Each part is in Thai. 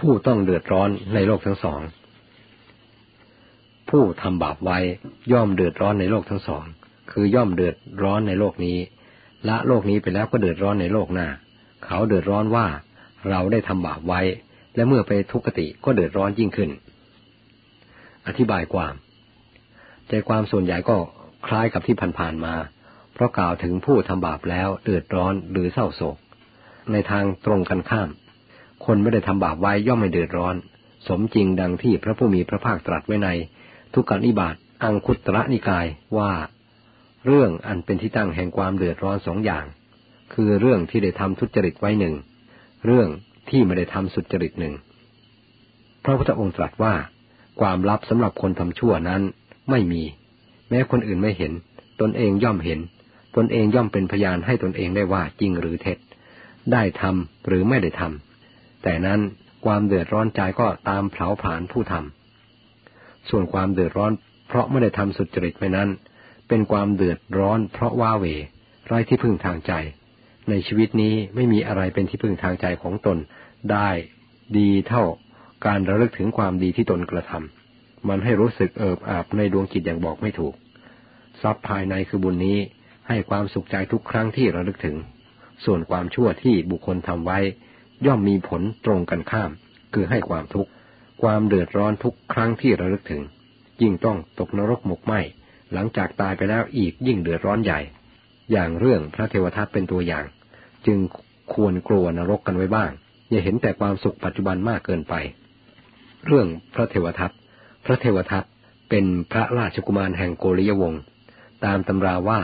ผู้ต้องเดือดร้อนในโลกทั้งสอง ผู้ทำบาปไว้ย่อมเดือดร้อนในโลกทั้งสอง คือย่อมเดือดร้อนในโลกนี้ ละโลกนี้ไปแล้วก็เดือดร้อนในโลกหน้า เขาเดือดร้อนว่าเราได้ทำบาปไว้ และเมื่อไปทุกขติก็เดือดร้อนยิ่งขึ้น อธิบายความ ใจความส่วนใหญ่ก็คล้ายกับที่ผ่านๆมา เพราะกล่าวถึงผู้ทำบาปแล้วเดือดร้อนหรือเศร้าโศก ในทางตรงกันข้าม คนไม่ได้ทำบาปไว้ย่อมไม่เดือดร้อน สมจริงดังที่พระผู้มีพระภาคตรัสไว้ใน ทุกกนิบาตอังคุตระนิกายว่า เรื่องอันเป็นที่ตั้งแห่งความเดือดร้อนสองอย่าง คือเรื่องที่ได้ทำทุจริตไว้หนึ่ง เรื่องที่ไม่ได้ทำสุจริตหนึ่งพระพุทธองค์ตรัสว่า ความลับสำหรับคนทำชั่วนั้นไม่มี แม้คนอื่นไม่เห็น ตนเองย่อมเห็น ตนเองย่อมเป็นพยานให้ตนเองได้ว่าจริงหรือเท็จ ได้ทำหรือไม่ได้ทำ แต่นั้นความเดือดร้อนใจก็ตามเผาผลาญผู้ทำส่วนความเดือดร้อน เพราะไม่ได้ทำสุจริตไปนั้น เป็นความเดือดร้อนเพราะว่าเวไร้ที่พึ่งทางใจ ในชีวิตนี้ไม่มีอะไรเป็นที่พึ่งทางใจของตนได้ดีเท่าการระลึกถึงความดีที่ตนกระทำมันให้รู้สึกเอิบอาบในดวงจิตอย่างบอกไม่ถูก ทรัพย์ภายในคือบุญนี้ให้ความสุขใจทุกครั้งที่ระลึกถึง ส่วนความชั่วที่บุคคลทำไว้ ย่อมมีผลตรงกันข้าม คือให้ความทุกข์ ความเดือดร้อนทุกครั้งที่ระลึกถึง ยิ่งต้องตกนรกหมกไหมหลังจากตายไปแล้วอีกยิ่งเดือดร้อนใหญ่ อย่างเรื่องพระเทวทัตเป็นตัวอย่าง จึงควรกลัวนรกกันไว้บ้าง อย่าเห็นแต่ความสุขปัจจุบันมากเกินไป เรื่องพระเทวทัตพระเทวทัตเป็นพระราชกุมารแห่งโกริยวงศ์ตามตำราว่า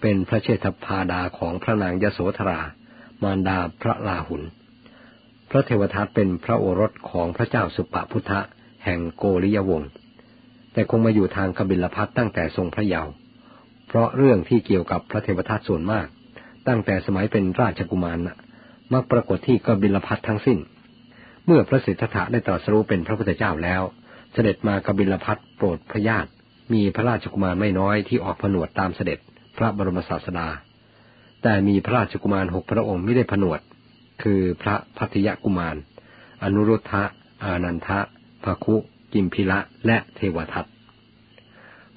เป็นพระเชษฐพาดาของพระนางยโสธรา มารดาพระลาหุน ระเทวทัตเป็นพระโอรสของพระเจ้าสุปพุทธะแห่งโกริยวงศ์ แต่คงมาอยู่ทางกบิลพัทตั้งแต่ทรงพระเยาว์ เพราะเรื่องที่เกี่ยวกับพระเทวทัตส่วนมาก ตั้งแต่สมัยเป็นราชกุมารนะมักปรากฏที่กบิลพัททั้งสิ้น เมื่อพระสิทธัตถะได้ตรัสรู้เป็นพระพุทธเจ้าแล้ว เสด็จมากบิลพัทโปรดพระญาติ มีพระราชกุมารไม่น้อยที่ออกผนวดตามเสด็จพระบรมศาสดา แต่มีพระราชกุมารหกพระองค์ไม่ได้ผนวด คือพระพัทยกุมาร อนุรุทธะ อานันทะภคุกิมพิละ และเทวทัต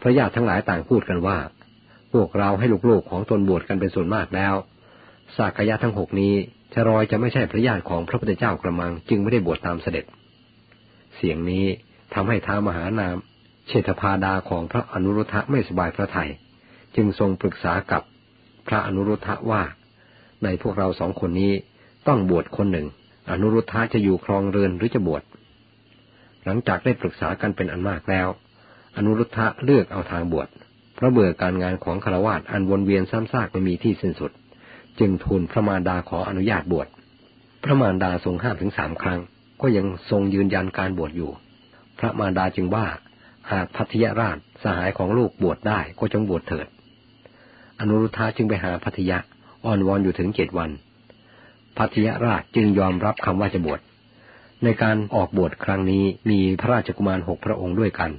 พระญาติทั้งหลายต่างพูดกันว่า พวกเราให้ลูกๆของตนบวชกันเป็นส่วนมากแล้ว สากยะทั้งหกนี้ชรอยจะไม่ใช่พระญาติของพระพุทธเจ้ากระมังจึงไม่ได้บวชตามเสด็จ เสียงนี้ทำให้ท้ามหานามเชษฐพาดาของพระอนุรุทธะไม่สบายพระทัยจึงทรงปรึกษากับพระอนุรุทธะว่า ในพวกเราสองคนนี้ ต้องบวชคนหนึ่ง อนุรุทธะจะอยู่ครองเรือนหรือจะบวช หลังจากได้ปรึกษากันเป็นอันมากแล้ว อนุรุทธะเลือกเอาทางบวช เพราะเบื่อการงานของคารวาสอันวนเวียนซ้ำซากไม่มีที่สิ้นสุด จึงทูลพระมารดาขออนุญาตบวช พระมารดาทรงห้ามถึงสามครั้ง ก็ยังทรงยืนยันการบวชอยู่ พระมารดาจึงว่า หากพัทยราชสหายของลูกบวชได้ก็จงบวชเถิด อนุรุทธะจึงไปหาพัทยะอ้อนวอนอยู่ถึงเจ็ดวัน พัทยราชจึงยอมรับคำว่าจะบวช ในการออกบวชครั้งนี้มีพระราชกุมารหกพระองค์ด้วยกัน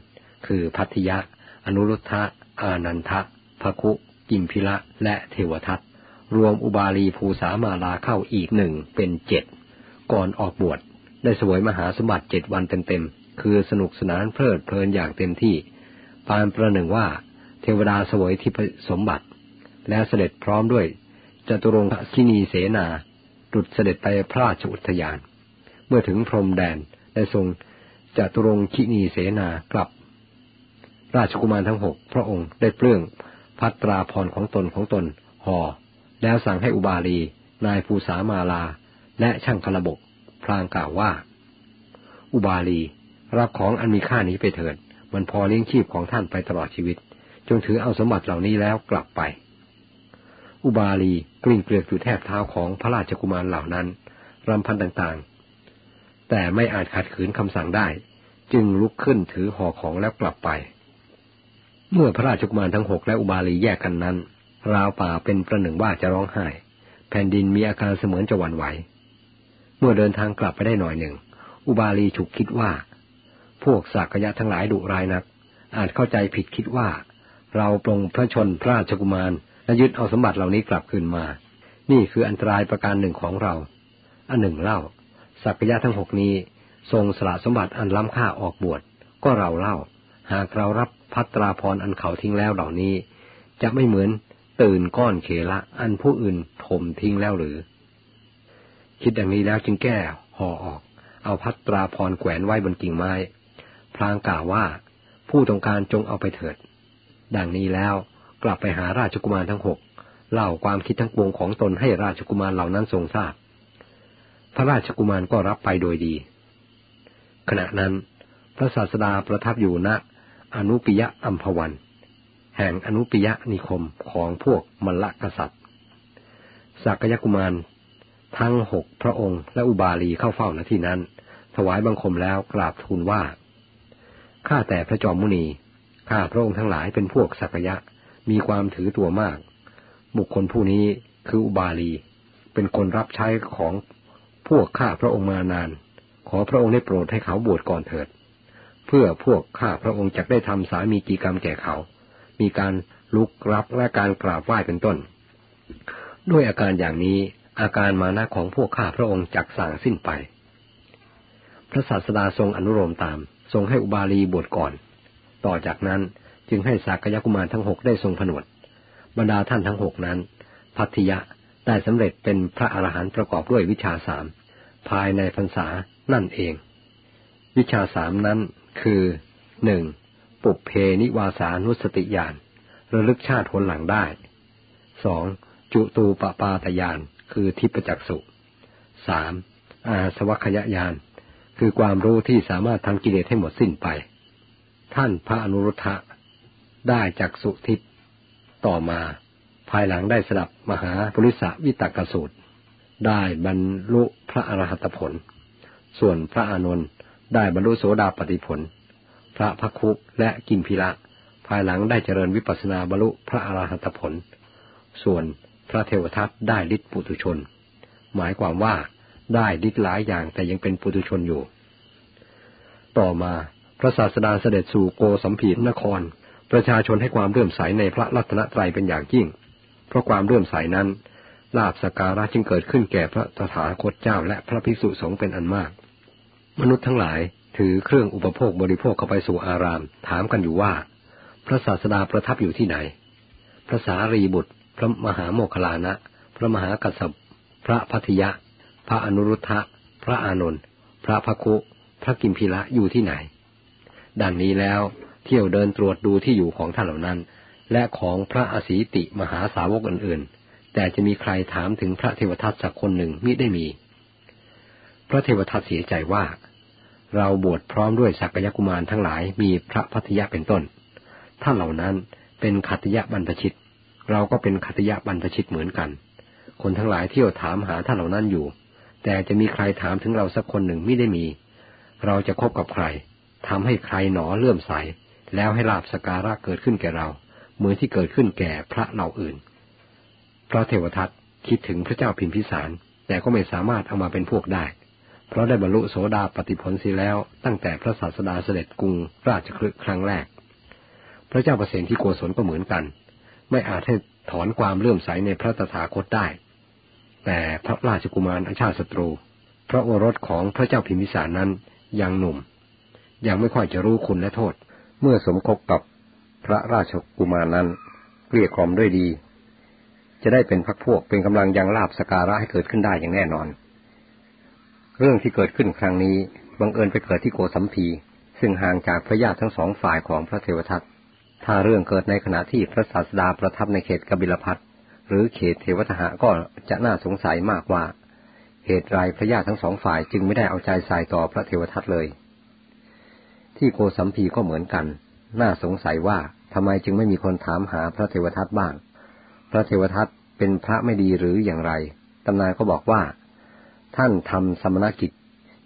คือพัทยะ อนุรุทธะ อานันทะภคุกิมพิละ และเทวทัต รวมอุบาลีภูสามาลาเข้าอีกหนึ่งเป็นเจ็ด ก่อนออกบวชได้สวยมหาสมบัติเจ็ดวันเต็มๆ คือสนุกสนานเพลิดเพลินอย่างเต็มที่ ปานประหนึ่งว่าเทวดาสวยที่สมบัติ แล้วเสด็จพร้อมด้วยจตุรงคินีเสนา ดุดเสด็จไปพระราชอุทยาน เมื่อถึงพรมแดนได้ทรงจตุรงคินีเสนากลับ ราชกุมารทั้งหกพระองค์ได้เปลื้องพัตราพรของตนของตนห่อแล้วสั่งให้อุบาลี นายภูสามาลา และช่างคระบกพลางกล่าวว่า อุบาลี รับของอันมีค่านี้ไปเถิด มันพอเลี้ยงชีพของท่านไปตลอดชีวิต จงถือเอาสมบัติเหล่านี้แล้วกลับไป อุบาลีกลิ้งเกลือกอยู่แทบเท้าของพระราชกุมารเหล่านั้น รำพันต่างๆ แต่ไม่อาจขัดขืนคำสั่งได้ จึงลุกขึ้นถือห่อของแล้วกลับไป เมื่อพระราชกุมารทั้งหกและอุบาลีแยกกันนั้น ราวป่าเป็นประหนึ่งว่าจะร้องไห้ แผ่นดินมีอาการเสมือนจะหวั่นไหว เมื่อเดินทางกลับไปได้หน่อยหนึ่ง อุบาลีฉุกคิดว่า พวกสักยะทั้งหลายดุร้ายนัก อาจเข้าใจผิดคิดว่า เราปรงพระชนพระราชกุมาร และยึดเอาสมบัติเหล่านี้กลับคืนมา นี่คืออันตรายประการหนึ่งของเรา อันหนึ่งเล่าสักยะทั้งหกนี้ ทรงสละสมบัติอันล้ำค่าออกบวชก็เราเล่า หากเรารับพัตราพรอันเขาทิ้งแล้วเหล่านี้ จะไม่เหมือนตื่นก้อนเขละอันผู้อื่นถมทิ้งแล้วหรือ คิดดังนี้แล้วจึงแก้ห่อออก เอาพัตราพรแขวนไว้บนกิ่งไม้ พลางกล่าวว่า ผู้ต้องการจงเอาไปเถิด ดังนี้แล้ว กลับไปหาราชกุมารทั้งหกเล่าความคิดทั้งปวงของตนให้ราชกุมารเหล่านั้นทรงทราบ พระราชกุมารก็รับไปโดยดี ขณะนั้น พระศาสดาประทับอยู่ณอนุปิยะอัมพวัน แห่งอนุปิยะนิคมของพวกมลกษัตริย์สักยกุมาร ทั้งหกพระองค์และอุบาลีเข้าเฝ้าณที่นั้น ถวายบังคมแล้วกราบทูลว่า ข้าแต่พระจอมมุนี ข้าพระองค์ทั้งหลายเป็นพวกสักยะ มีความถือตัวมาก บุคคลผู้นี้คืออุบาลี เป็นคนรับใช้ของพวกข้าพระองค์มานาน ขอพระองค์ได้โปรดให้เขาบวชก่อนเถิด เพื่อพวกข้าพระองค์จะได้ทำสามีจีกรรมแก่เขา มีการลุกรับและการกราบไหว้เป็นต้น ด้วยอาการอย่างนี้อาการมานะของพวกข้าพระองค์จักสั่งสิ้นไป พระศาสดาทรงอนุโลมตาม ทรงให้อุบาลีบวชก่อน ต่อจากนั้น จึงให้สากยกุมารทั้งหกได้ทรงผนวด บรรดาท่านทั้งหกนั้น พัทยะได้สำเร็จเป็นพระอรหันต์ประกอบด้วยวิชาสามภายในพรรษานั่นเอง วิชาสามนั้นคือหนึ่งปุเพนิวาสานุสติญาณระลึกชาติผลหลังได้สองจุตูปปาตญาณคือทิพจักสุสามอาสวัคยญาณคือความรู้ที่สามารถทำกิเลสให้หมดสิ้นไป ท่านพระอนุรุทธะ ได้จักสุทิพต่อมา ภายหลังได้สดับมหาปริสวิตกสูตร ได้บรรลุพระอรหัตผล ส่วนพระอานนท์ได้บรรลุโสดาปติผล พระพักคุและกิมพิละ ภายหลังได้เจริญวิปัสสนาบรรลุพระอรหัตผล ส่วนพระเทวทัตได้ฤทธิปุตุชน หมายความว่าได้ฤทธิ์หลายอย่างแต่ยังเป็นปุตุชนอยู่ ต่อมาพระศาสดาเสด็จสู่โกสัมพีนคร ประชาชนให้ความเลื่อมใสในพระรัตนตรัยเป็นอย่างยิ่ง เพราะความเลื่อมใสนั้นลาบสการะจึงเกิดขึ้นแก่พระตถาคตเจ้าและพระภิกษุสงฆ์เป็นอันมาก มนุษย์ทั้งหลายถือเครื่องอุปโภคบริโภคเข้าไปสู่อาราม ถามกันอยู่ว่า พระศาสดาประทับอยู่ที่ไหน พระสารีบุตร พระมหาโมคลานะ พระมหากัสสปพระพัทยะ พระอนุรุทธะ พระอานนท์ พระภคุ พระกิมพิละอยู่ที่ไหน ดังนี้แล้ว เที่ยวเดินตรวจดูที่อยู่ของท่านเหล่านั้น และของพระอสีติมหาสาวกอื่นๆ แต่จะมีใครถามถึงพระเทวทัตสักคนหนึ่งมิได้มี พระเทวทัตเสียใจว่า เราบวชพร้อมด้วยสักยกุมารทั้งหลายมีพระพัทยะเป็นต้น ท่านเหล่านั้นเป็นขัตยะบรรพชิต เราก็เป็นขัตยะบรรพชิตเหมือนกัน คนทั้งหลายเที่ยวถามหาท่านเหล่านั้นอยู่ แต่จะมีใครถามถึงเราสักคนหนึ่งไม่ได้มี เราจะคบกับใครทำให้ใครหนอเลื่อมใส แล้วให้ลาบสการะเกิดขึ้นแก่เรา เหมือนที่เกิดขึ้นแก่พระเหล่าอื่น พระเทวทัตคิดถึงพระเจ้าพิมพิสาร แต่ก็ไม่สามารถเอามาเป็นพวกได้ เพราะได้บรรลุโสดาปฏิผลสีแล้ว ตั้งแต่พระศาสดาเสด็จกรุงราชคลึกครั้งแรก พระเจ้าประเสนที่โกศลก็เหมือนกัน ไม่อาจให้ถอนความเลื่อมใสในพระตถาคตได้ แต่พระราชกุมารอัญชาติศัตรู พระโอรสของพระเจ้าพิมพิสารนั้นยังหนุ่ม ยังไม่ค่อยจะรู้คุณและโทษ เมื่อสมคบกับพระราชกุมารนั้นเกลี้ยกล่อมด้วยดี จะได้เป็นพักพวกเป็นกำลังยังลาบสการะให้เกิดขึ้นได้อย่างแน่นอน เรื่องที่เกิดขึ้นครั้งนี้บังเอิญไปเกิดที่โกสัมพีซึ่งห่างจากพระญาติทั้งสองฝ่ายของพระเทวทัตถ้าเรื่องเกิดในขณะที่พระศาสดาประทับในเขตกบิลพัทหรือเขตเทวทหะก็จะน่าสงสัยมากว่า เหตุไรพระญาติทั้งสองฝ่ายจึงไม่ได้เอาใจใส่ต่อพระเทวทัตเลย ที่โกสัมพีก็เหมือนกัน น่าสงสัยว่าทำไมจึงไม่มีคนถามหาพระเทวทัตบ้าง พระเทวทัตเป็นพระไม่ดีหรืออย่างไร ตำนานก็บอกว่า ท่านทำสมณกิจ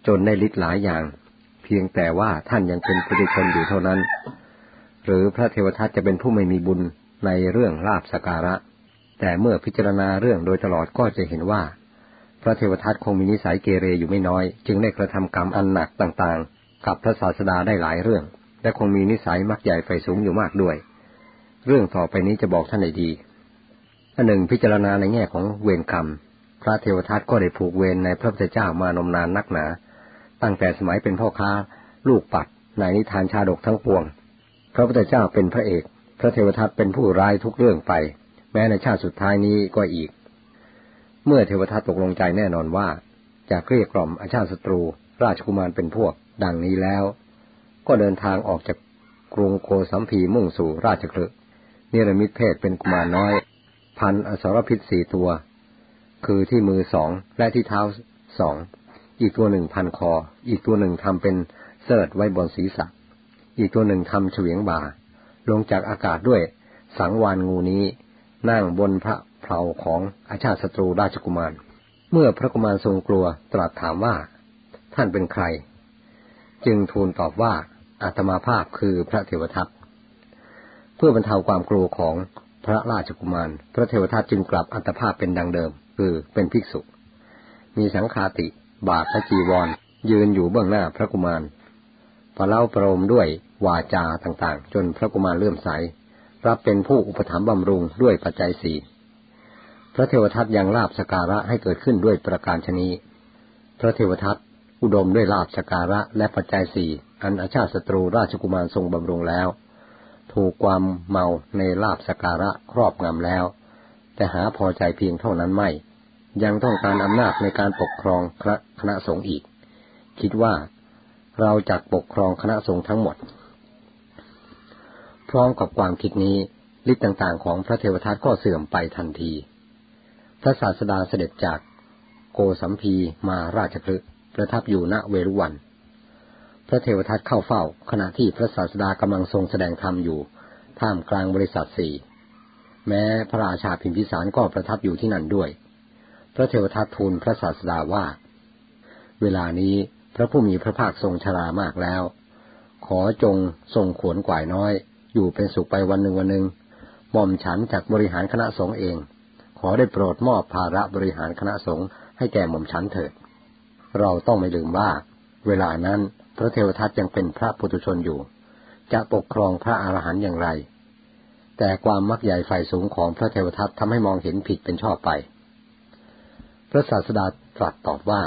จนได้ฤทธิ์หลายอย่าง เพียงแต่ว่าท่านยังเป็นปุถุชนอยู่เท่านั้น หรือพระเทวทัตจะเป็นผู้ไม่มีบุญในเรื่องลาบสการะ แต่เมื่อพิจารณาเรื่องโดยตลอดก็จะเห็นว่า พระเทวทัตคงมีนิสัยเกเรอยู่ไม่น้อย จึงได้กระทำกรรมอันหนักต่าง กับพระศาสดาได้หลายเรื่อง และคงมีนิสัยมักใหญ่ไฟสูงอยู่มากด้วย เรื่องต่อไปนี้จะบอกท่านในดีอันหนึ่งพิจารณาในแง่ของเวรกรรม พระเทวทัตก็ได้ผูกเวรในพระพุทธเจ้ามานมนานนักหนา ตั้งแต่สมัยเป็นพ่อค้า ลูกปัดในนิทานชาดกทั้งปวง พระพุทธเจ้าเป็นพระเอก พระเทวทัตเป็นผู้ร้ายทุกเรื่องไป แม้ในชาติสุดท้ายนี้ก็อีก เมื่อเทวทัตตกลงใจแน่นอนว่าจะเกลี้ยกล่อมอาชาติศัตรู ราชกุมารเป็นพวก ดังนี้แล้ว ก็เดินทางออกจากกรุงโกสัมพีมุ่งสู่ราชคลึนิรมิตเพศเป็นกุมารน้อย พันอสรพิษสี่ตัว คือที่มือสองและที่เท้าสอง อีกตัวหนึ่งพันคอ อีกตัวหนึ่งทำเป็นเสิร์ตไว้บนศีรษะ อีกตัวหนึ่งทำเฉวียงบ่า ลงจากอากาศด้วยสังวานงูนี้ นั่งบนพระเพลาของอาชาติศัตรูราชกุมาร เมื่อพระกุมารทรงกลัวตรัสถามว่า ท่านเป็นใคร จึงทูลตอบว่าอาตมาภาพคือพระเทวทัตเพื่อบรรเทาความกลัวของพระราชกุมาร พระเทวทัตจึงกลับอัตภาพเป็นดังเดิม คือเป็นภิกษุ มีสังฆาติ บาทพระจีวร ยืนอยู่เบื้องหน้าพระกุมารประเล่าประโลมด้วยวาจาต่างๆ จนพระกุมารเลื่อมใส รับเป็นผู้อุปถัมภ์บำรุงด้วยปัจจัยสี่พระเทวทัตยังลาบสการะให้เกิดขึ้นด้วยประการชนีพระเทวทัต อุดมด้วยลาบสการะและปัจจัยสี่อันอาชาติศัตรูราชกุมารทรงบำรุงแล้ว ถูกความเมาในลาบสการะครอบงำแล้ว แต่หาพอใจเพียงเท่านั้นไม่ ยังต้องการอำนาจในการปกครองคณะสงฆ์อีก คิดว่าเราจะปกครองคณะสงฆ์ทั้งหมด พร้อมกับความคิดนี้ฤทธิ์ต่างๆ ของพระเทวทัตก็เสื่อมไปทันที พระศาสดาเสด็จจากโกสัมพีมาราชคลึก ประทับอยู่ณเวรุวัน พระเทวทัตเข้าเฝ้า ขณะที่พระศาสดากำลังทรงแสดงธรรมอยู่ ท่ามกลางบริษัทสี่แม้พระราชาพิมพิสารก็ประทับอยู่ที่นั่นด้วย พระเทวทัตทูลพระศาสดาว่า เวลานี้พระผู้มีพระภาคทรงชรามากแล้ว ขอจงทรงขวนกวายน้อย อยู่เป็นสุขไปวันหนึ่งวันหนึ่งหม่อมฉันจากบริหารคณะสงฆ์เอง ขอได้โปรดมอบภาระบริหารคณะสงฆ์ให้แก่หม่อมฉันเถิด เราต้องไม่ลืมว่า เวลานั้นพระเทวทัตยังเป็นพระปุถุชนอยู่ จะปกครองพระอรหันต์อย่างไร แต่ความมักใหญ่ไฟสูงของพระเทวทัตทำให้มองเห็นผิดเป็นชอบไป พระศาสดาตรัสตอบว่า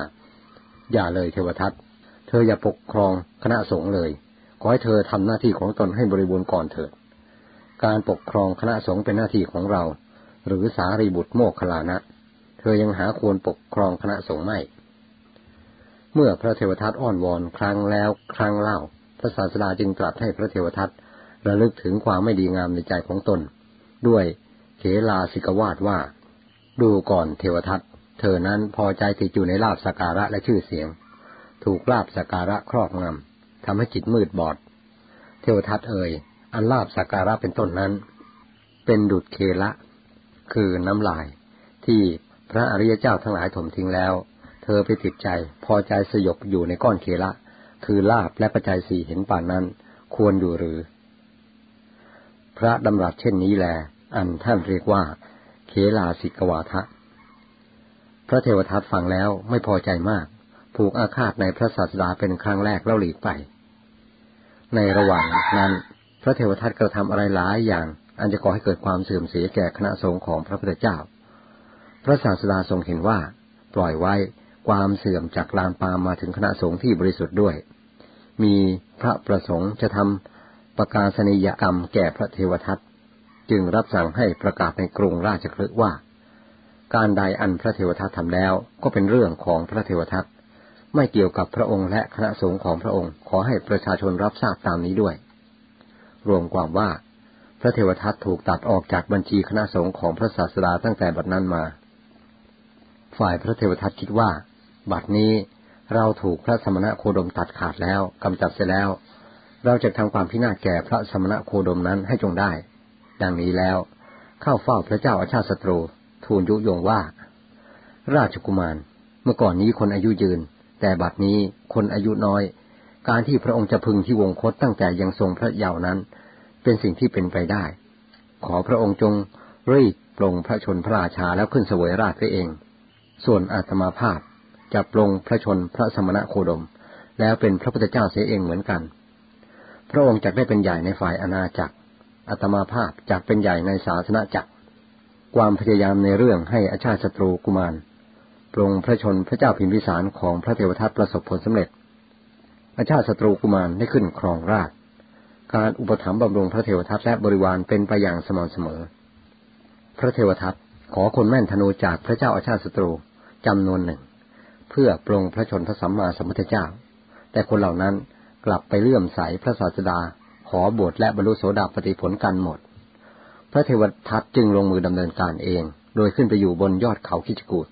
อย่าเลยเทวทัตเธออย่าปกครองคณะสงฆ์เลย ขอให้เธอทำหน้าที่ของตนให้บริบูรณ์ก่อนเถิด การปกครองคณะสงฆ์เป็นหน้าที่ของเรา หรือสารีบุตรโมกขลานะ เธอยังหาควรปกครองคณะสงฆ์ไม่ เมื่อพระเทวทัตอ้อนวอนครั้งแล้วครั้งเล่า พระศาสดาจึงตรัสให้พระเทวทัตระลึกถึงความไม่ดีงามในใจของตน ด้วยเขลาสิกวาดว่า ดูก่อนเทวทัตเธอนั้นพอใจติดอยู่ในลาบสการะและชื่อเสียง ถูกลาบสการะครอบงำทำให้จิตมืดบอด เทวทัตเอ่ยอันลาบสการะเป็นต้นนั้น เป็นดุดเคละ คือน้ำลาย ที่พระอริยเจ้าทั้งหลายถมทิ้งแล้ว เธอไปติดใจ พอใจสยบอยู่ในก้อนเคละ คือลาบและปัจจัยสี่เห็นป่านนั้น ควรอยู่หรือ พระดำรัสเช่นนี้แล อันท่านเรียกว่า เคลาสิกวาทะ พระเทวทัตฟังแล้วไม่พอใจมาก ผูกอาฆาตในพระศาสดาเป็นครั้งแรกแล้วหลีกไป ในระหว่างนั้น พระเทวทัตกระทำอะไรหลายอย่าง อันจะก่อให้เกิดความเสื่อมเสียแก่คณะสงฆ์ของพระพุทธเจ้า พระศาสดาทรงเห็นว่า ปล่อยไว้ ความเสื่อมจากลามปามมาถึงคณะสงฆ์ที่บริสุทธิ์ด้วย มีพระประสงค์จะทำประกาศนียกรรมแก่พระเทวทัตจึงรับสั่งให้ประกาศในกรุงราชคลึกว่า การใดอันพระเทวทัตทำแล้วก็เป็นเรื่องของพระเทวทัตไม่เกี่ยวกับพระองค์และคณะสงฆ์ของพระองค์ขอให้ประชาชนรับทราบตามนี้ด้วย รวมความว่า พระเทวทัตถูกตัดออกจากบัญชีคณะสงฆ์ของพระศาสดาตั้งแต่บัดนั้นมา ฝ่ายพระเทวทัตคิดว่า บัดนี้เราถูกพระสมณะโคดมตัดขาดแล้วกำจัดเสียแล้ว เราจะทำความพินาศแก่พระสมณะโคดมนั้นให้จงได้ ดังนี้แล้ว เข้าเฝ้าพระเจ้าอาชาติศัตรู ทูลยุยงว่า ราชกุมาร เมื่อก่อนนี้คนอายุยืน แต่บัดนี้คนอายุน้อย การที่พระองค์จะพึงที่วงคตตั้งแต่ยังทรงพระเยาว์นั้น เป็นสิ่งที่เป็นไปได้ ขอพระองค์จงรีบปลงพระชนพระราชาแล้วขึ้นเสวยราชเอง ส่วนอาตมาภาพ จะปลงพระชนพระสมณะโคดม แล้วเป็นพระพุทธเจ้าเสียเองเหมือนกัน พระองค์จะได้เป็นใหญ่ในฝ่ายอาณาจักรอัตมาภาพจะเป็นใหญ่ในศาสนาจักร ความพยายามในเรื่องให้อาชาติศัตรูกุมารปรงพระชนพระเจ้าพิมพิสารของพระเทวทัตประสบผลสำเร็จ อาชาติศัตรูกุมารได้ขึ้นครองราชการอุปถัมภ์บำรุงพระเทวทัตและบริวารเป็นไปอย่างสม่ำเสมอ พระเทวทัตขอคนแม่นธนูจากพระเจ้าอาชาติศัตรูจำนวนหนึ่ง เพื่อปรงพระชนพระสัมมาสัมพุทธเจ้า แต่คนเหล่านั้นกลับไปเลื่อมใสพระศาสดา ขอบวชและบรรลุโสดาปฏิผลกันหมด พระเทวทัตจึงลงมือดำเนินการเอง โดยขึ้นไปอยู่บนยอดเขาคิจกูด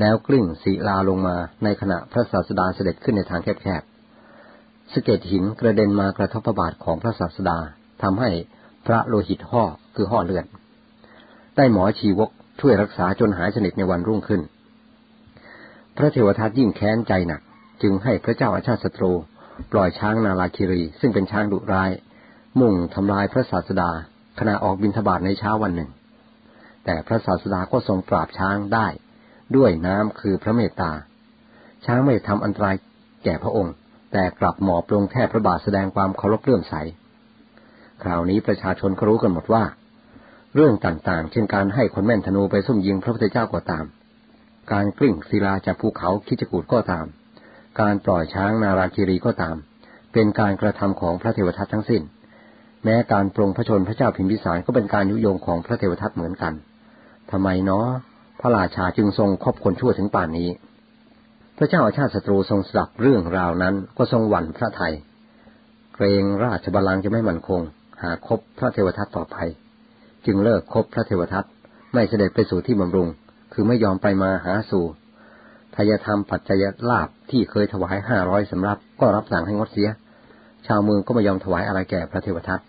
แล้วกลิ้งศีลาลงมาในขณะพระศาสดาเสด็จขึ้นในทางแคบๆสเก็ดหินกระเด็นมากระทบพระบาทของพระศาสดาทำให้พระโลหิตห่อคือห่อเลือดได้หมอชีวกช่วยรักษาจนหายสนิทในวันรุ่งขึ้น พระเทวทัตยิ่งแค้นใจหนัก จึงให้พระเจ้าอาชาติศัตรู ปล่อยช้างนาลาคิรี ซึ่งเป็นช้างดุร้าย มุ่งทำลายพระศาสดาขณะออกบินทบาทในเช้าวันหนึ่ง แต่พระศาสดาก็ทรงปราบช้างได้ ด้วยน้ำคือพระเมตตา ช้างไม่ทำอันตรายแก่พระองค์ แต่กลับหมอบลงแทบพระบาทแสดงความเคารพเลื่อมใส คราวนี้ประชาชนก็รู้กันหมดว่า เรื่องต่างๆ เช่นการให้คนแม่นธนูไปซุ่มยิงพระพุทธเจ้าก็ตาม การกลิ้งศิลาจากภูเขาคิจกูดก็ตาม การปล่อยช้างนาราคีรีก็ตาม เป็นการกระทำของพระเทวทัตทั้งสิ้น แม้การปรงพระชนพระเจ้าพิมพิสารก็เป็นการยุยงของพระเทวทัตเหมือนกันทำไมเนาะพระราชาจึงทรงคบคนชั่วถึงป่านนี้ พระเจ้าอาชาติศัตรูทรงสับเรื่องราวนั้นก็ทรงหวั่นพระไทยเกรงราชบัลลังก์จะไม่มั่นคง หาคบพระเทวทัตต่อไป จึงเลิกคบพระเทวทัตไม่เสด็จไปสู่ที่บำรุง คือไม่ยอมไปมาหาสู่ทายธรรมปัจจัยลาบที่เคยถวายห้าร้อยสำรับ ก็รับสั่งให้งดเสีย ชาวเมืองก็ไม่ยอมถวายอะไรแก่พระเทวทัต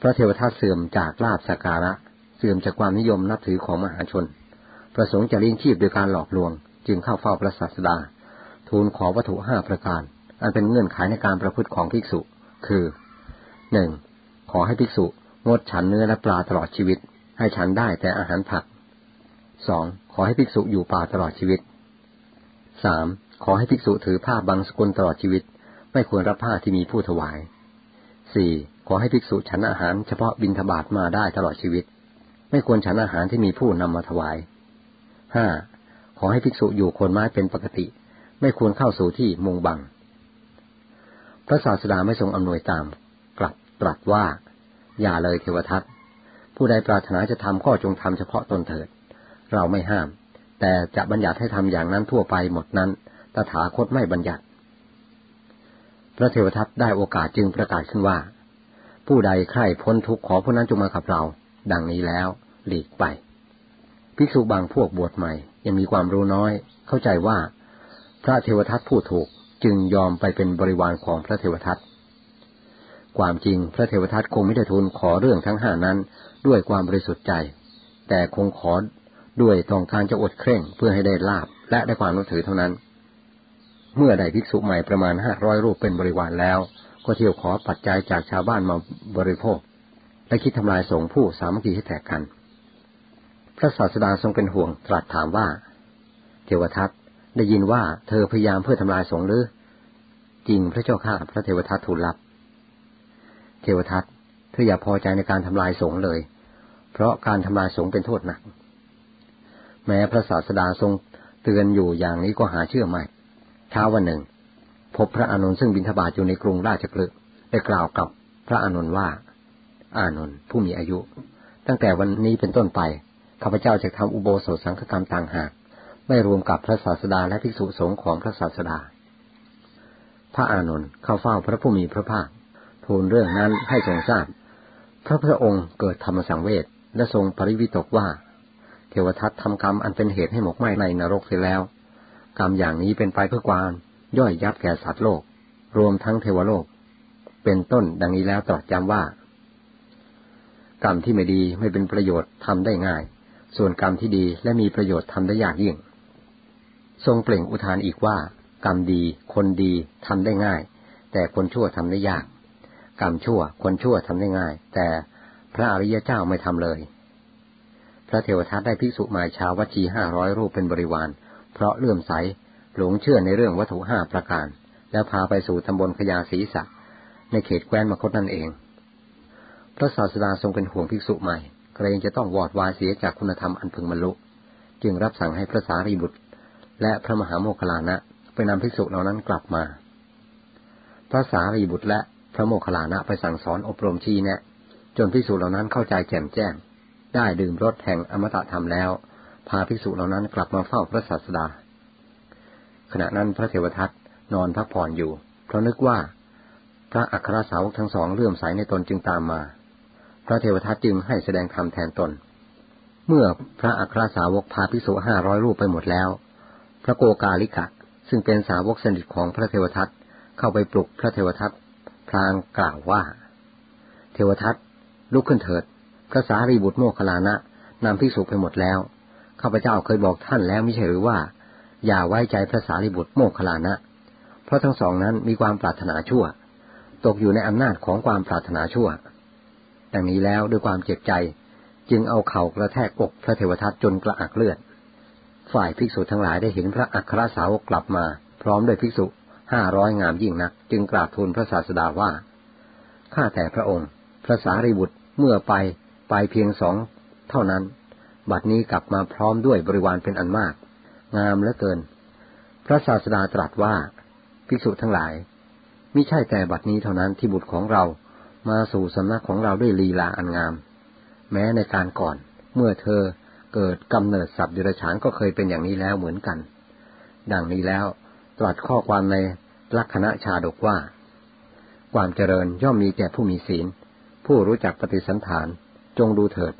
พระเทวทัตเสื่อมจากลาบสักการะ เสื่อมจากความนิยมนับถือของมหาชน ประสงค์จะเลี้ยงชีพโดยการหลอกลวง จึงเข้าเฝ้าพระศาสดา ทูลขอวัตถุห้าประการ อันเป็นเงื่อนไขในการประพฤติของภิกษุ คือหนึ่งขอให้ภิกษุงดฉันเนื้อและปลาตลอดชีวิต ให้ฉันได้แต่อาหารผัก สองขอให้ภิกษุอยู่ป่าตลอดชีวิตสามขอให้ภิกษุถือผ้าบางสกุลตลอดชีวิต ไม่ควรรับผ้าที่มีผู้ถวายสี่ขอให้ภิกษุฉันอาหารเฉพาะบินทบาทมาได้ตลอดชีวิต ไม่ควรฉันอาหารที่มีผู้นำมาถวายห้าขอให้ภิกษุอยู่คนไม้เป็นปกติ ไม่ควรเข้าสู่ที่มุงบัง พระศาสดาไม่ทรงอำนวยตาม กลับตรัสว่า อย่าเลยเทวทัตผู้ใดปรารถนาจะทำก็จงทำเฉพาะตนเถิด เราไม่ห้าม แต่จะบัญญัติให้ทำอย่างนั้นทั่วไปหมดนั้น ตถาคตไม่บัญญัติ พระเทวทัตได้โอกาสจึงประกาศขึ้นว่า ผู้ใดใคร่พ้นทุกข์ขอผู้นั้นจงมากับเรา ดังนี้แล้วหลีกไป ภิกษุบางพวกบวชใหม่ ยังมีความรู้น้อย เข้าใจว่า พระเทวทัตผู้ถูกจึงยอมไปเป็นบริวารของพระเทวทัตความจริงพระเทวทัตคงไม่ได้ทูลขอเรื่องทั้งห้านั้นด้วยความบริสุทธิ์ใจ แต่คงขอ ด้วยต้องการจะอดเคร่งเพื่อให้ได้ลาบและได้ความรู้ถือเท่านั้น เมื่อได้ภิกษุใหม่ประมาณห้าร้อยรูปเป็นบริวารแล้ว ก็เที่ยวขอปัจจัยจากชาวบ้านมาบริโภค และคิดทำลายสงผู้สามัคคีให้แตกกัน พระศาสดาทรงเป็นห่วงตรัสถามว่า เทวทัตได้ยินว่าเธอพยายามเพื่อทำลายสงหรือ จริงพระเจ้าข้าพระเทวทัตทูลรับ เทวทัตเธออย่าพอใจในการทำลายสงเลย เพราะการทำลายสงเป็นโทษหนัก แม้พระศาสดาทรงเตือนอยู่อย่างนี้ก็หาเชื่อไม่เช้าวันหนึ่ง พบพระอนุนซึ่งบินทบาทอยู่ในกรุงราชกฤห์ได้กล่าวกับพระอนุนว่า อานนท์ผู้มีอายุ ตั้งแต่วันนี้เป็นต้นไปข้าพเจ้าจะทำอุโบสถสังฆกรรมต่างหากไม่รวมกับพระศาสดาและภิกษุสงฆ์ของพระศาสดา พระอานนท์เข้าเฝ้าพระผู้มีพระภาคทูลเรื่องนั้นให้ทรงทราบพระพุทธองค์เกิดธรรมสังเวชและทรงปริวิตกว่า วทัตทำกรรมอันเป็นเหตุให้หมกไหม้ในนรกเสียแล้ว กรรมอย่างนี้เป็นไปเพื่อความย่อยยับแก่สัตว์โลก รวมทั้งเทวโลก เป็นต้นดังนี้แล้วตรัสจำว่า กรรมที่ไม่ดีไม่เป็นประโยชน์ทำได้ง่าย ส่วนกรรมที่ดีและมีประโยชน์ทำได้ยากยิ่ง ทรงเปล่งอุทานอีกว่า กรรมดีคนดีทำได้ง่าย แต่คนชั่วทำได้ยาก กรรมชั่วคนชั่วทำได้ง่าย แต่พระอริยเจ้าไม่ทำเลย พระเทวทัตได้ภิกษุมาชาววัชีห้าร้อยรูปเป็นบริวาร เพราะเลื่อมใสหลงเชื่อในเรื่องวัตถุห้าประการ แล้วพาไปสู่ตำบลขยาศีสักในเขตแคว้นมคตนั่นเอง พระศาสดาทรงเป็นห่วงภิกษุใหม่เกรงจะต้องวอดวายเสียจากคุณธรรมอันพึงบรรลุจึงรับสั่งให้พระสารีบุตร และพระมหาโมคคลานะไปนำภิกษุเหล่านั้นกลับมา พระสารีบุตรและพระโมคคลานะไปสั่งสอนอบรมชี้แนะ จนภิกษุเหล่านั้นเข้าใจแจ่มแจ้ง ได้ดื่มรสแห่งอมตะธรรมแล้ว พาภิกษุเหล่านั้นกลับมาเฝ้าพระศาสดา ขณะนั้นพระเทวทัตนอนพักผ่อนอยู่ เพราะนึกว่า พระอัครสาวกทั้งสองเลื่อมใสในตนจึงตามมา พระเทวทัตจึงให้แสดงธรรมแทนตน เมื่อพระอัครสาวกพาภิกษุห้าร้อยรูปไปหมดแล้ว พระโกกาลิกะซึ่งเป็นสาวกสนิทของพระเทวทัตเข้าไปปลุกพระเทวทัตพลางกล่าวว่า เทวทัตลุกขึ้นเถิด พระสารีบุตรโมคคลานะนำภิกษุไปหมดแล้วข้าพเจ้าเคยบอกท่านแล้วไม่ใช่หรือว่า อย่าไว้ใจพระสารีบุตรโมคคลานะ เพราะทั้งสองนั้นมีความปรารถนาชั่ว ตกอยู่ในอำนาจของความปรารถนาชั่วดังนี้แล้วด้วยความเจ็บใจ จึงเอาเข่ากระแทกอกพระเทวทัตจนกระอักเลือด ฝ่ายภิกษุทั้งหลายได้เห็นพระอัครสาวกกลับมา พร้อมด้วยภิกษุห้าร้อยงามยิ่งนัก จึงกราบทูลพระศาสดาว่าข้าแต่พระองค์ พระสารีบุตรเมื่อไป ไปเพียงสองเท่านั้น บัดนี้กลับมาพร้อมด้วยบริวารเป็นอันมาก งามเหลือเกิน พระศาสดาตรัสว่าภิกษุทั้งหลายมิใช่แต่บัดนี้เท่านั้นที่บุตรของเรามาสู่สำนักของเราด้วยลีลาอันงาม แม้ในการก่อน เมื่อเธอเกิดกำเนิดสับดิรฉานก็เคยเป็นอย่างนี้แล้วเหมือนกัน ดังนี้แล้วตรัสข้อความในลักษณะชาดกว่า ความเจริญย่อมมีแก่ผู้มีศีล ผู้รู้จักปฏิสันฐาน จงดูเถิด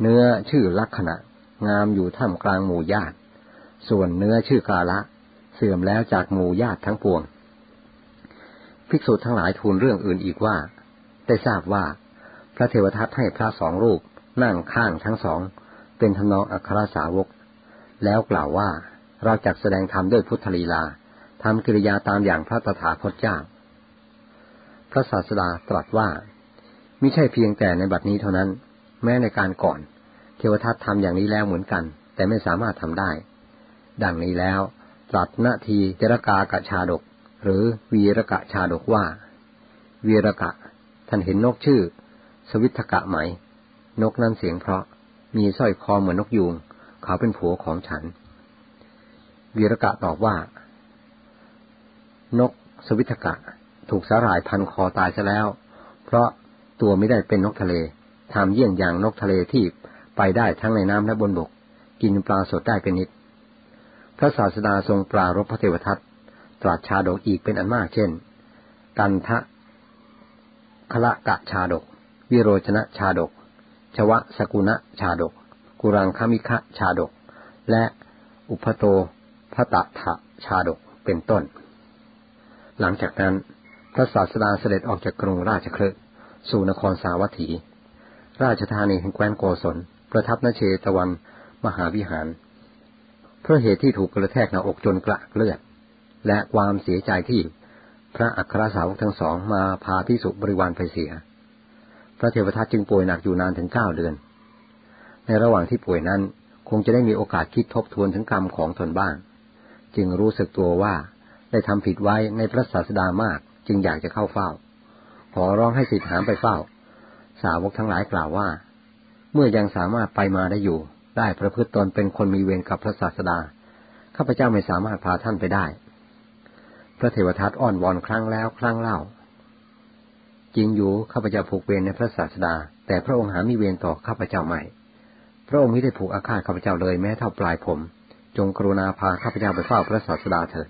เนื้อชื่อลักษณะ งามอยู่ท่ามกลางหมู่ญาติ ส่วนเนื้อชื่อกาละ เสื่อมแล้วจากหมู่ญาติทั้งปวง ภิกษุทั้งหลายทูลเรื่องอื่นอีกว่า ได้ทราบว่า พระเทวทัตให้พระสองรูปนั่งข้างทั้งสอง เป็นทำนองอัครสาวก แล้วกล่าวว่าเราจักแสดงธรรมด้วยพุทธลีลาทำกิริยาตามอย่างพระตถาคตเจ้า พระศาสดาตรัสว่ามิใช่เพียงแต่ในบัดนี้เท่านั้น แม้ในการก่อน เทวทัตทำอย่างนี้แล้วเหมือนกัน แต่ไม่สามารถทำได้ ดังนี้แล้วตรัสนาทีเจรกากะชาดก หรือวีรกะชาดกว่า วีรกะ ท่านเห็นนกชื่อ สวิทกะไหม นกนั้นเสียงเพราะมีสร้อยคอเหมือนนกยูงเขาเป็นผัวของฉัน วีรกะตอบว่า นกสวิทกะ ถูกสาหร่ายพันคอตายซะแล้ว เพราะตัวไม่ได้เป็นนกทะเล ทำเยี่ยงอย่างนกทะเลที่ไปได้ทั้งในน้ำและบนบก กินปลาสดได้เป็นนิด พระศาสดาทรงปรารบพระเทวทัตตรัสชาดกอีกเป็นอันมากเช่น กันทะคละกะชาดก วิโรชนะชาดก ชวะสกุณะชาดก กุรังคมิคะชาดก และอุปโตพระตะทะชาดกเป็นต้น หลังจากนั้น พระศาสดาเสด็จออกจากกรุงราชคลึสู่นครสาวัตถี ราชธานีแห่งแคว้นโกศลประทับนเชตวัน มหาวิหาร เพราะเหตุที่ถูกกระแทกหน้าอกจนกระเลือด และความเสียใจที่พระอัครสาวกทั้งสองมาพาพิสุบริวารไปเสีย พระเทวทัตจึงป่วยหนักอยู่นานถึงเก้าเดือน ในระหว่างที่ป่วยนั้นคงจะได้มีโอกาสคิดทบทวนถึงกรรมของตนบ้าง จึงรู้สึกตัวว่าได้ทำผิดไว้ในพระศาสดามากจึงอยากจะเข้าเฝ้า ขอร้องให้สิทธิหามไปเฝ้า สาวกทั้งหลายกล่าวว่า เมื่อยังสามารถไปมาได้อยู่ ได้ประพฤติตนเป็นคนมีเวรกับพระศาสดาข้าพเจ้าไม่สามารถพาท่านไปได้ พระเทวทัตอ้อนวอนครั้งแล้วครั้งเล่า จริงอยู่ข้าพเจ้าผูกเวรในพระศาสดา แต่พระองค์หามีเวรต่อข้าพเจ้าใหม่ พระองค์ไม่ได้ผูกอาฆาตข้าพเจ้าเลยแม้เท่าปลายผม จงกรุณาพาข้าพเจ้าไปเฝ้าพระศาสดาเถิด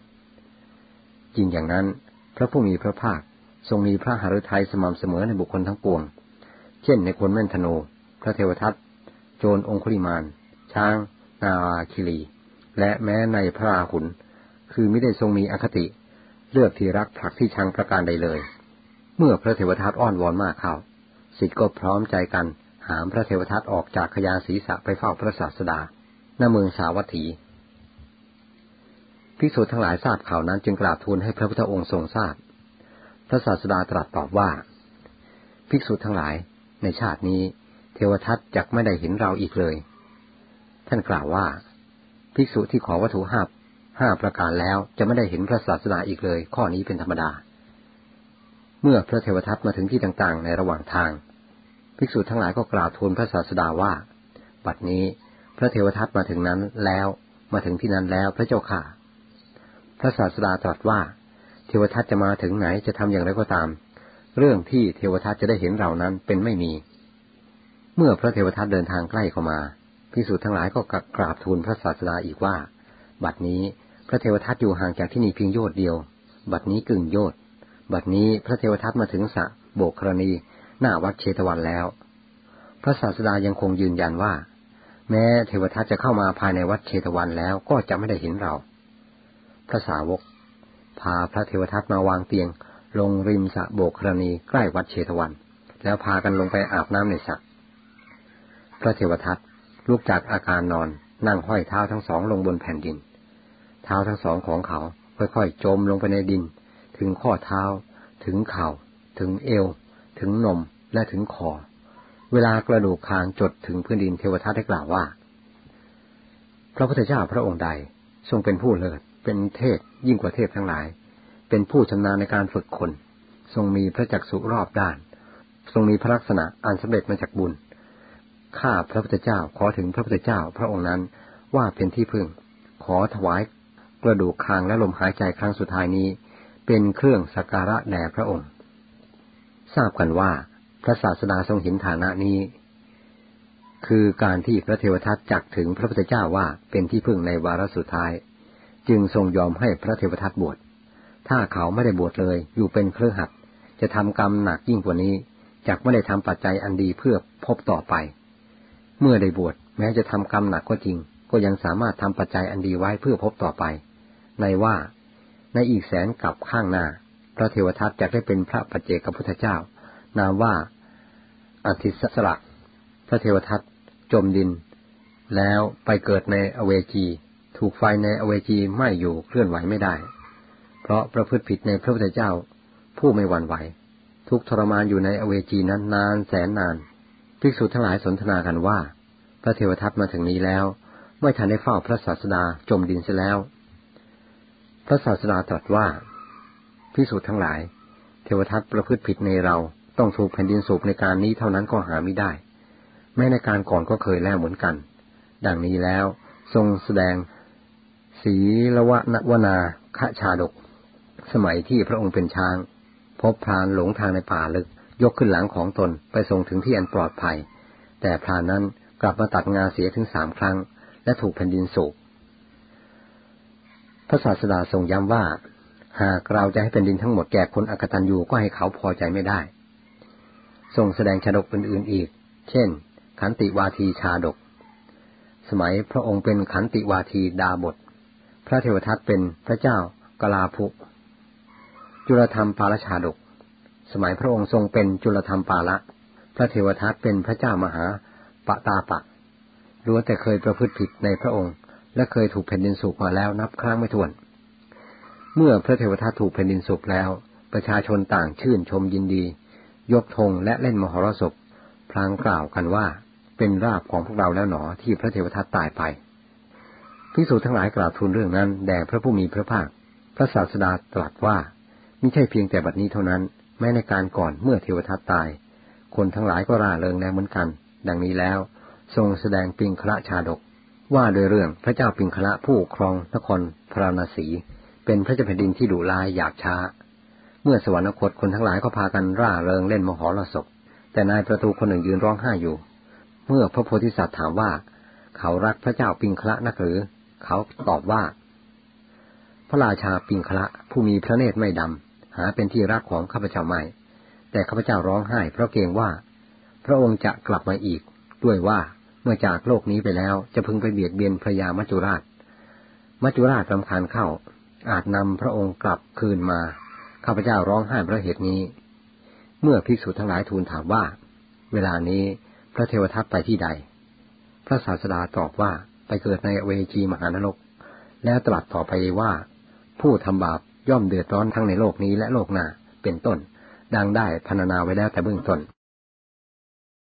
จริงอย่างนั้น พระผู้มีพระภาคทรงมีพระหฤทัยสม่ำเสมอในบุคคลทั้งปวง เช่นในคนแม่นธนูพระเทวทัตโจรองคุลิมาน ช้าง นาาคิลีและแม้ในพระราหุลคือไม่ได้ทรงมีอคติ เลือกที่รักผลักที่ชังประการใดเลย เมื่อพระเทวทัตอ้อนวอนมากเข้าสิทธิ์ก็พร้อมใจกันหามพระเทวทัตออกจากขยาศีรษะไปเฝ้าพระศาสดาณเมืองสาวัตถีภิกษุทั้งหลายทราบข่าวนั้นจึงกราบทูลให้พระพุทธองค์ทรงทราบ พระศาสดาตรัสตอบว่า ภิกษุทั้งหลาย ในชาตินี้ เทวทัตจักไม่ได้เห็นเราอีกเลย ท่านกล่าวว่า ภิกษุที่ขอวัตถุห้าห้าประการแล้วจะไม่ได้เห็นพระศาสดาอีกเลย ข้อนี้เป็นธรรมดา เมื่อพระเทวทัตมาถึงที่ต่างๆ ในระหว่างทาง ภิกษุทั้งหลายก็กราบทูลพระศาสดาว่าบัดนี้พระเทวทัตมาถึงนั้นแล้วมาถึงที่นั้นแล้วพระเจ้าข่าพระศาสดาตรัสว่า เทวทัตจะมาถึงไหนจะทำอย่างไรก็ตาม เรื่องที่เทวทัตจะได้เห็นเรานั้นเป็นไม่มี เมื่อพระเทวทัตเดินทางใกล้เข้ามาพิสูจน์ทั้งหลายก็กราบทูลพระศาสดาอีกว่า บัดนี้พระเทวทัตอยู่ห่างจากที่นี่เพียงโยชน์เดียว บัดนี้กึ่งโยชน์บัดนี้พระเทวทัตมาถึงสะโบกครณีหน้าวัดเชตวันแล้ว พระศาสดายังคงยืนยันว่า แม้เทวทัตจะเข้ามาภายในวัดเชตวันแล้วก็จะไม่ได้เห็นเรา พระสาวก พาพระเทวทัตมาวางเตียง ลงริมสะโบกครณีใกล้วัดเชตวัน แล้วพากันลงไปอาบน้ำในสระพระเทวทัตลุกจากอาการนอนนั่งห้อยเท้าทั้งสองลงบนแผ่นดิน เท้าทั้งสองของเขาค่อยๆจมลงไปในดิน ถึงข้อเท้า ถึงเข่า ถึงเอว ถึงนมและถึงคอ เวลากระดูกคางจดถึงพื้นดินเทวทัตได้กล่าวว่า พระพุทธเจ้าพระองค์ใดทรงเป็นผู้เลิศเป็นเทพยิ่งกว่าเทพทั้งหลาย เป็นผู้ชำนาญในการฝึกคน ทรงมีพระจักษุรอบด้าน ทรงมีพระลักษณะอันสำเร็จมาจากบุญ ข้าพระพุทธเจ้าขอถึงพระพุทธเจ้าพระองค์นั้นว่าเป็นที่พึ่ง ขอถวายกระดูกคางและลมหายใจครั้งสุดท้ายนี้ เป็นเครื่องสักการะแด่พระองค์ ทราบกันว่าพระศาสดาทรงเห็นฐานะนี้ คือการที่พระเทวทัตจักถึงพระพุทธเจ้าว่าเป็นที่พึ่งในวาระสุดท้าย จึงทรงยอมให้พระเทวทัตบวช ถ้าเขาไม่ได้บวชเลย อยู่เป็นเครือขัดจะทำกรรมหนักยิ่งกว่านี้จักไม่ได้ทำปัจจัยอันดีเพื่อพบต่อไป เมื่อได้บวชแม้จะทำกรรมหนักก็จริง ก็ยังสามารถทำปัจจัยอันดีไว้เพื่อพบต่อไป ในว่า ในอีกแสนกับข้างหน้า พระเทวทัตจะได้เป็นพระปัจเจกพุทธเจ้า นามว่าอธิสระพระเทวทัตจมดิน แล้วไปเกิดในอเวจี ถูกไฟในอเวจีไหม้อยู่เคลื่อนไหวไม่ได้ เพราะประพฤติผิดในพระพุทธเจ้า ผู้ไม่หวั่นไหว ทุกทรมานอยู่ในอเวจีนั้นนานแสนนาน ภิกษุทั้งหลายสนทนากันว่า พระเทวทัตมาถึงนี้แล้ว ไม่ทันได้เฝ้าพระศาสดาจมดินเสียแล้ว พระศาสดาตรัสว่า ภิกษุทั้งหลาย เทวทัตประพฤติผิดในเราต้องถูกแผ่นดินสูบในการนี้เท่านั้นก็หาไม่ได้ แม้ในการก่อนก็เคยแล้วเหมือนกัน ดังนี้แล้วทรงแสดง ศีลวะนวนาคชาดก สมัยที่พระองค์เป็นช้าง พบพรานหลงทางในป่าลึก ยกขึ้นหลังของตนไปส่งถึงที่อันปลอดภัย แต่พรานนั้นกลับมาตัดงาเสียถึงสามครั้ง และถูกแผ่นดินสูบพระศาสดาทรงย้ำว่า หากเราจะให้แผ่นดินทั้งหมดแก่คนอกตันยูก็ให้เขาพอใจไม่ได้ ทรงแสดงชาดกอื่นๆอีก เช่น ขันติวาทีชาดก สมัยพระองค์เป็นขันติวาทีดาบท พระเทวทัตเป็นพระเจ้ากลาภุ จุลธรรมปาลชาดก สมัยพระองค์ทรงเป็นจุลธรรมปาละ พระเทวทัตเป็นพระเจ้ามหาปตาปะรู้แต่เคยประพฤติผิดในพระองค์ และเคยถูกแผ่นดินสูบมาแล้วนับครั้งไม่ถ้วน เมื่อพระเทวทัตถูกแผ่นดินสูบแล้ว ประชาชนต่างชื่นชมยินดี ยกธงและเล่นมหรสพพลางกล่าวกันว่าเป็นราบของพวกเราแล้วหนอที่พระเทวทัตตายไปพิสูจทั้งหลายกล่าวทูลเรื่องนั้นแด่พระผู้มีพระภาค พระศาสดาตรัสว่า ไม่ใช่เพียงแต่บัดนี้เท่านั้น แม้ในการก่อนเมื่อเทวทัตตาย คนทั้งหลายก็ร่าเริงแล้วเหมือนกัน ดังนี้แล้ว ทรงแสดงปิงคละชาดก ว่าโดยเรื่องพระเจ้าปิงคละผู้ครองนครพราณสี เป็นพระเจ้าแผ่นดินที่ดุร้ายหยาบช้า เมื่อสวรรคตคนทั้งหลายก็พากันร่าเริงเล่นมหรสพแต่นายประตูคนหนึ่งยืนร้องไห้อยู่ เมื่อพระโพธิสัตว์ถามว่า เขารักพระเจ้าปิงคละนักหรือ เขาตอบว่า พระราชาปิงคละผู้มีพระเนตรไม่ดำ หาเป็นที่รักของข้าพเจ้าไม่ แต่ข้าพเจ้าร้องไห้ เพราะเกรงว่า พระองค์จะกลับมาอีก ด้วยว่าเมื่อจากโลกนี้ไปแล้วจะพึงไปเบียดเบียนพระยามัจจุราช มัจจุราชรำคาญเข้า อาจนำพระองค์กลับคืนมา ข้าพเจ้าร้องไห้เพราะเหตุนี้ เมื่อภิกษุทั้งหลายทูลถามว่า เวลานี้พระเทวทัตไปที่ใด พระศาสดาตอบว่าไปเกิดในเวจีมหานรก แล้วตรัสต่อไปว่า ผู้ทำบาป ย่อมเดือดร้อนทั้งในโลกนี้และโลกหน้าเป็นต้น ดังได้พรรณนาไว้แล้วแต่เบื้องต้น